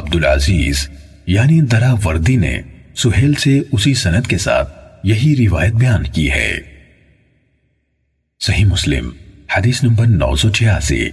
عبدالعزیز یعنی درہ وردی نے سہیل سے اسی سند کے ساتھ یہی روایت بیان کی ہے۔ صحیح مسلم، حدیث نمبر نو سو چھیاسی۔